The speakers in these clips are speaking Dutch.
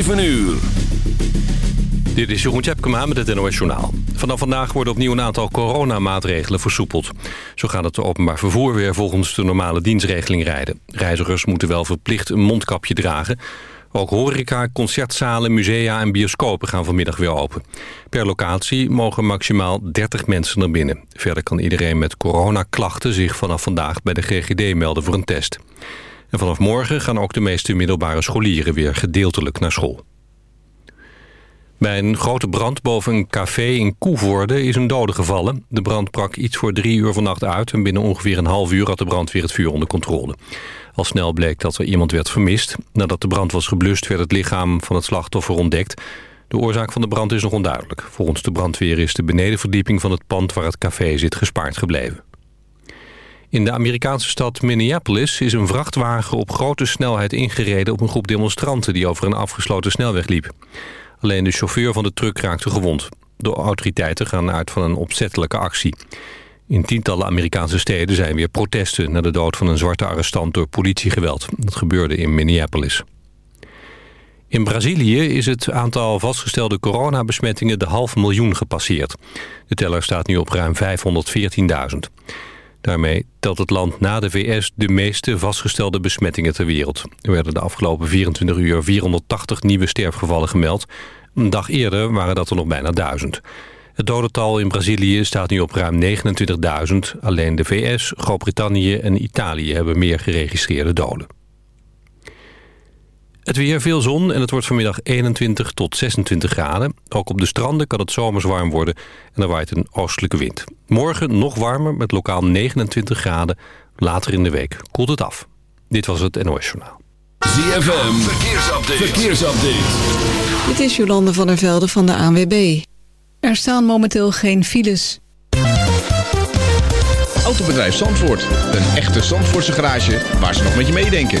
7 uur. Dit is Jeroen Tjepkema met het NOS Journaal. Vanaf vandaag worden opnieuw een aantal coronamaatregelen versoepeld. Zo gaat het openbaar vervoer weer volgens de normale dienstregeling rijden. Reizigers moeten wel verplicht een mondkapje dragen. Ook horeca, concertzalen, musea en bioscopen gaan vanmiddag weer open. Per locatie mogen maximaal 30 mensen naar binnen. Verder kan iedereen met coronaklachten zich vanaf vandaag bij de GGD melden voor een test. En vanaf morgen gaan ook de meeste middelbare scholieren weer gedeeltelijk naar school. Bij een grote brand boven een café in Koevoorde is een dode gevallen. De brand brak iets voor drie uur vannacht uit... en binnen ongeveer een half uur had de brandweer het vuur onder controle. Al snel bleek dat er iemand werd vermist. Nadat de brand was geblust werd het lichaam van het slachtoffer ontdekt. De oorzaak van de brand is nog onduidelijk. Volgens de brandweer is de benedenverdieping van het pand waar het café zit gespaard gebleven. In de Amerikaanse stad Minneapolis is een vrachtwagen op grote snelheid ingereden op een groep demonstranten die over een afgesloten snelweg liep. Alleen de chauffeur van de truck raakte gewond. De autoriteiten gaan uit van een opzettelijke actie. In tientallen Amerikaanse steden zijn weer protesten... na de dood van een zwarte arrestant door politiegeweld. Dat gebeurde in Minneapolis. In Brazilië is het aantal vastgestelde coronabesmettingen de half miljoen gepasseerd. De teller staat nu op ruim 514.000. Daarmee telt het land na de VS de meeste vastgestelde besmettingen ter wereld. Er werden de afgelopen 24 uur 480 nieuwe sterfgevallen gemeld. Een dag eerder waren dat er nog bijna 1000. Het dodental in Brazilië staat nu op ruim 29.000. Alleen de VS, Groot-Brittannië en Italië hebben meer geregistreerde doden. Het weer veel zon en het wordt vanmiddag 21 tot 26 graden. Ook op de stranden kan het zomers warm worden en er waait een oostelijke wind. Morgen nog warmer met lokaal 29 graden. Later in de week koelt het af. Dit was het NOS Journaal. ZFM, verkeersupdate. verkeersupdate. Dit is Jolande van der Velde van de ANWB. Er staan momenteel geen files. Autobedrijf Zandvoort. Een echte Zandvoortse garage waar ze nog met je meedenken.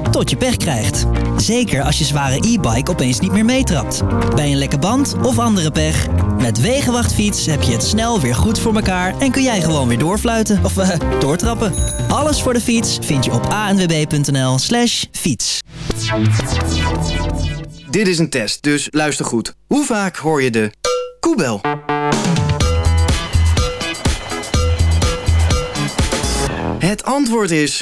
tot je pech krijgt. Zeker als je zware e-bike opeens niet meer meetrapt. Bij een lekke band of andere pech. Met Wegenwachtfiets heb je het snel weer goed voor elkaar... en kun jij gewoon weer doorfluiten of uh, doortrappen. Alles voor de fiets vind je op anwb.nl slash fiets. Dit is een test, dus luister goed. Hoe vaak hoor je de koebel? Het antwoord is...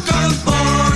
rock boy.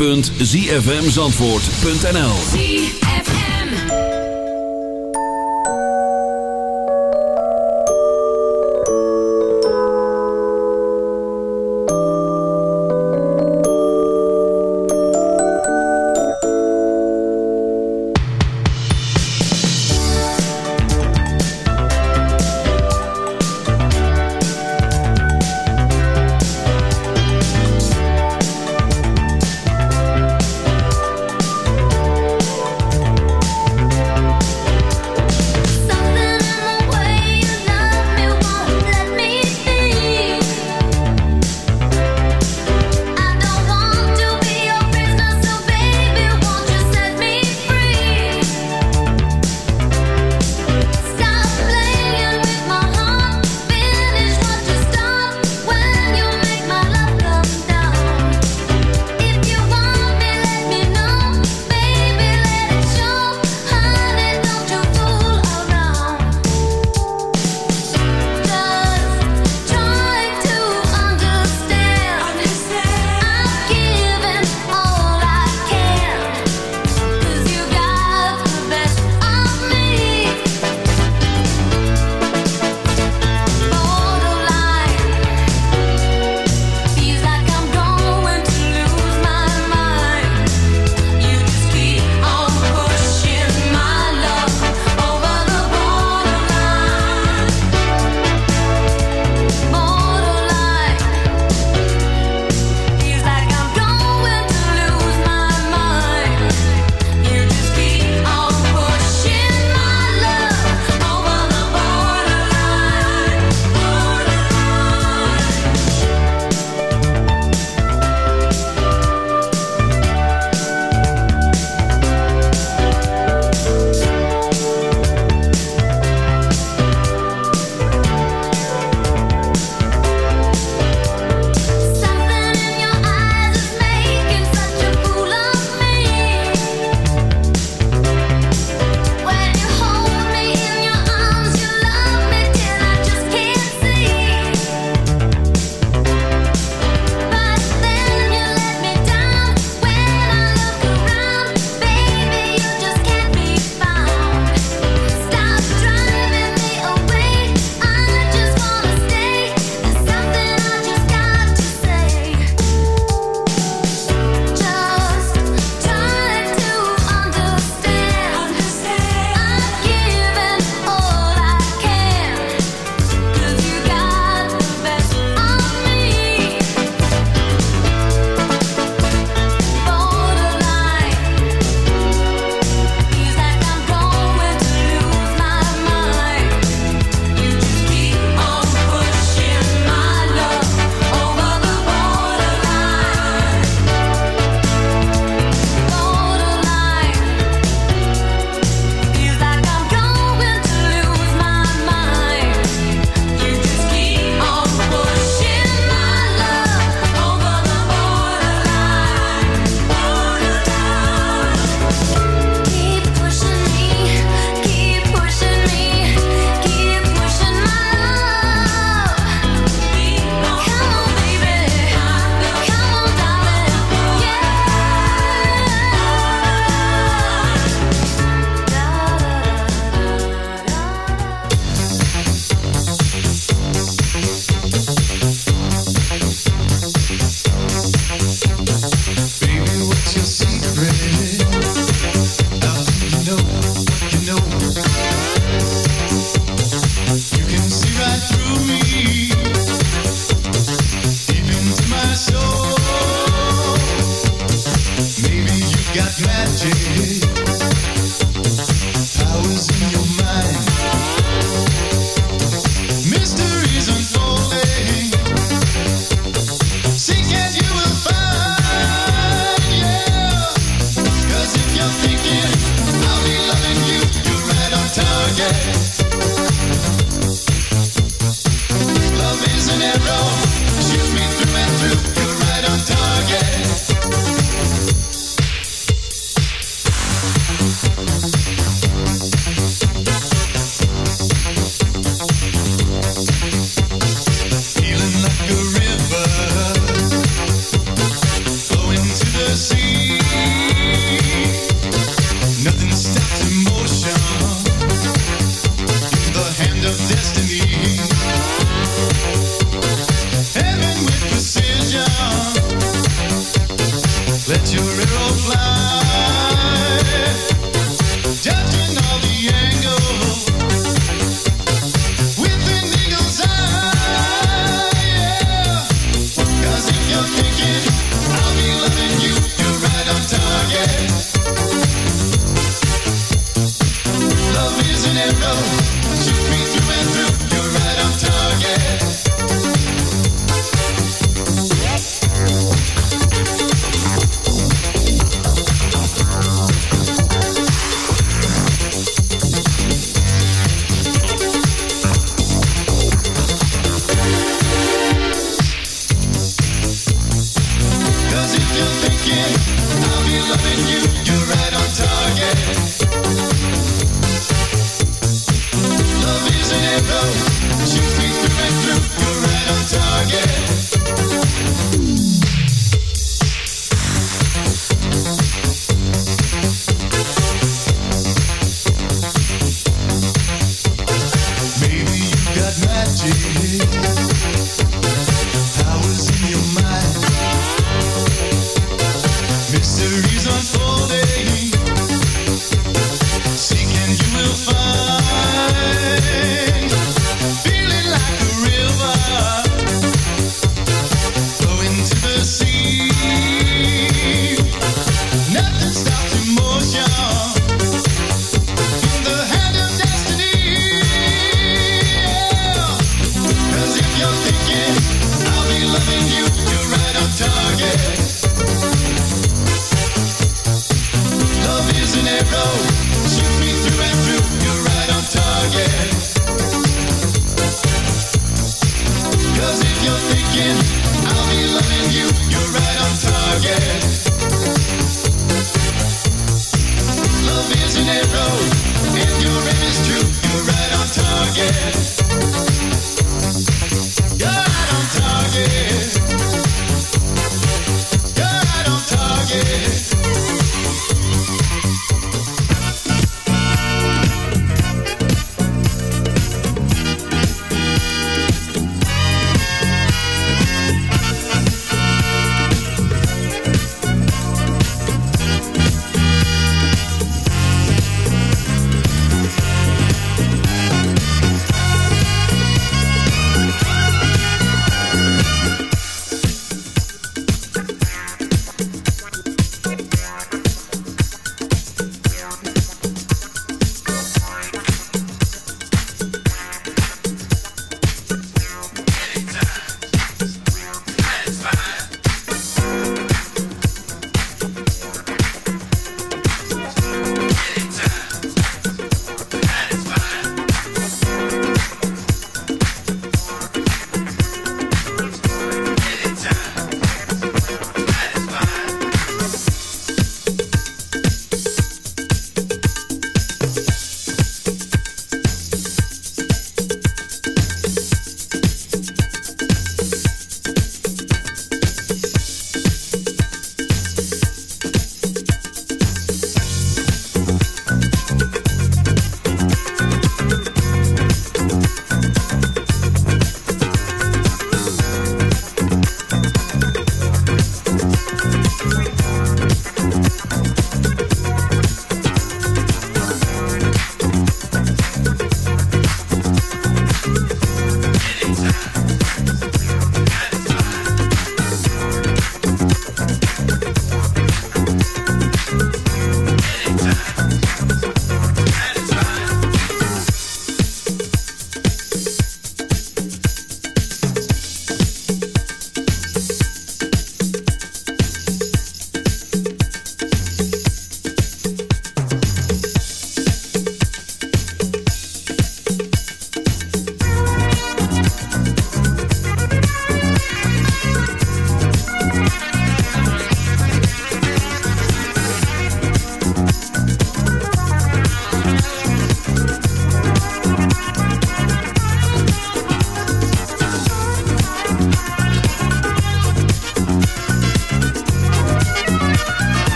www.zfmzandvoort.nl